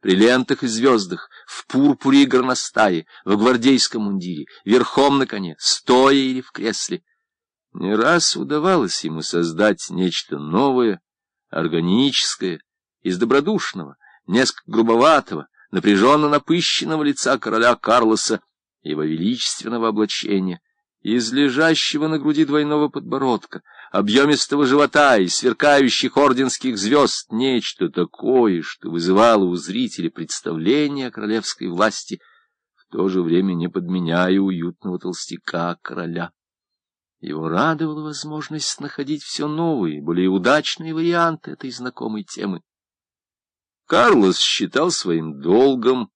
при лентах и звездах, в пурпуре и горностае, в гвардейском мундире, верхом на коне, стоя или в кресле. Не раз удавалось ему создать нечто новое, органическое, из добродушного, несколько грубоватого, напряженно напыщенного лица короля Карлоса, его величественного облачения, из лежащего на груди двойного подбородка, объемистого живота и сверкающих орденских звезд, нечто такое, что вызывало у зрителя представление о королевской власти, в то же время не подменяя уютного толстяка короля. Его радовала возможность находить все новые, более удачные варианты этой знакомой темы. Карлос считал своим долгом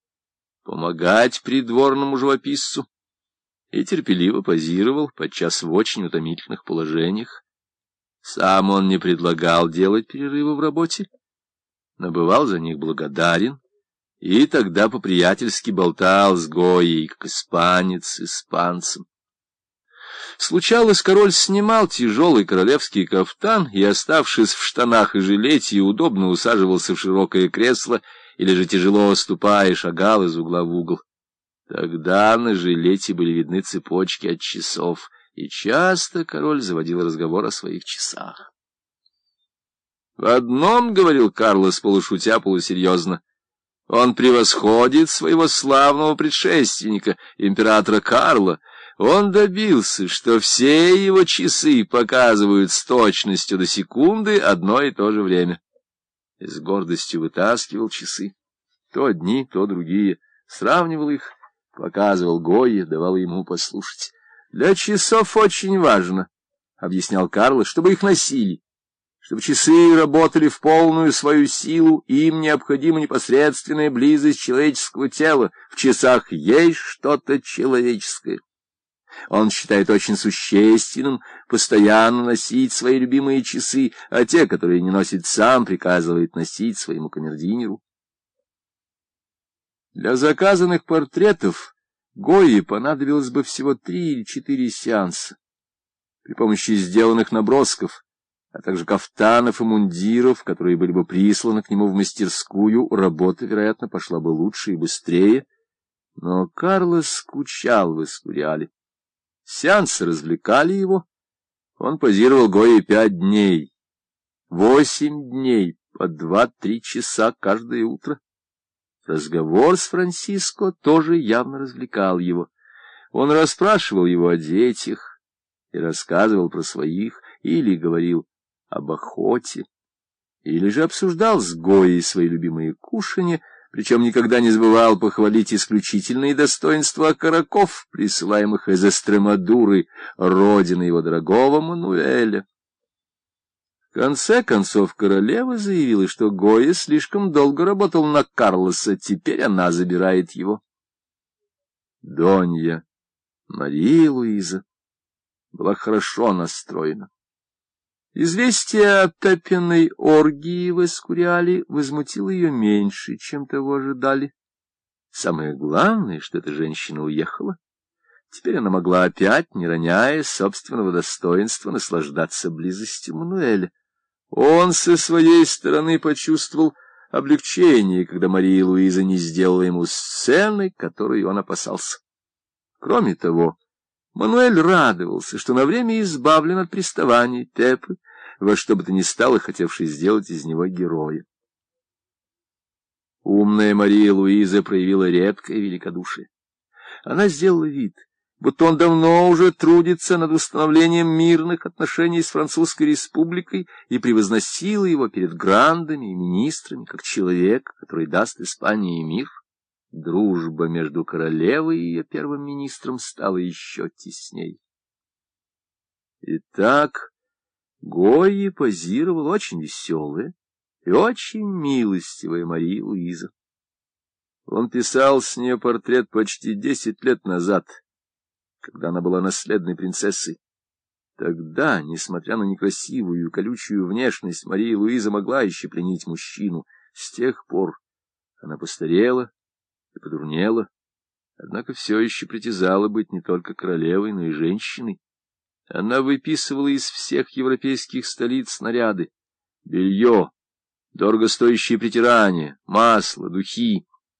помогать придворному живописцу и терпеливо позировал, подчас в очень утомительных положениях. Сам он не предлагал делать перерывы в работе, но бывал за них благодарен, и тогда по-приятельски болтал с Гоей, как испанец с испанцем. Случалось, король снимал тяжелый королевский кафтан и, оставшись в штанах и жилете, удобно усаживался в широкое кресло или же, тяжело ступая, шагал из угла в угол. Тогда на жилете были видны цепочки от часов, и часто король заводил разговор о своих часах. В одном, — говорил Карлос, полушутя, полусерьезно, — он превосходит своего славного предшественника, императора Карла, — он добился, что все его часы показывают с точностью до секунды одно и то же время. И с гордостью вытаскивал часы. То одни, то другие. Сравнивал их, показывал Гойе, давал ему послушать. Для часов очень важно, — объяснял Карлос, — чтобы их носили. Чтобы часы работали в полную свою силу, им необходима непосредственная близость человеческого тела. В часах есть что-то человеческое. Он считает очень существенным постоянно носить свои любимые часы, а те, которые не носит сам, приказывает носить своему камердинеру. Для заказанных портретов Гойи понадобилось бы всего три или четыре сеанса. При помощи сделанных набросков, а также кафтанов и мундиров, которые были бы присланы к нему в мастерскую, работа, вероятно, пошла бы лучше и быстрее, но Карлос скучал в Эскуриале. Сеансы развлекали его. Он позировал Гои пять дней. Восемь дней, по два-три часа каждое утро. Разговор с Франциско тоже явно развлекал его. Он расспрашивал его о детях и рассказывал про своих, или говорил об охоте, или же обсуждал с Гоей свои любимые кушанья, причем никогда не забывал похвалить исключительные достоинства караков, присылаемых из Эстремадуры, родины его дорогого Мануэля. Конце концов королева заявила, что Гоя слишком долго работал на Карлоса, теперь она забирает его. Донья Мария Луиза была хорошо настроена. Известие о Пеппиной оргии в Эскуриале возмутило ее меньше, чем того ожидали. Самое главное, что эта женщина уехала. Теперь она могла опять, не роняя собственного достоинства, наслаждаться близостью Мануэля. Он со своей стороны почувствовал облегчение, когда Мария Луиза не сделала ему сцены, которой он опасался. Кроме того, Мануэль радовался, что на время избавлен от приставаний Пепы, во что бы то ни стало, хотевший сделать из него героя. Умная Мария Луиза проявила редкое великодушие. Она сделала вид, будто он давно уже трудится над установлением мирных отношений с Французской республикой и превозносила его перед грандами и министрами, как человек, который даст Испании мир. Дружба между королевой и ее первым министром стала еще тесней. Итак, Гойи позировал очень веселая и очень милостивая Мария Луиза. Он писал с нее портрет почти десять лет назад, когда она была наследной принцессой. Тогда, несмотря на некрасивую и колючую внешность, Мария Луиза могла еще пленить мужчину. С тех пор она постарела и подурнела, однако все еще притязала быть не только королевой, но и женщиной. Она выписывала из всех европейских столиц снаряды, белье, дорогостоящие притирания, масло, духи.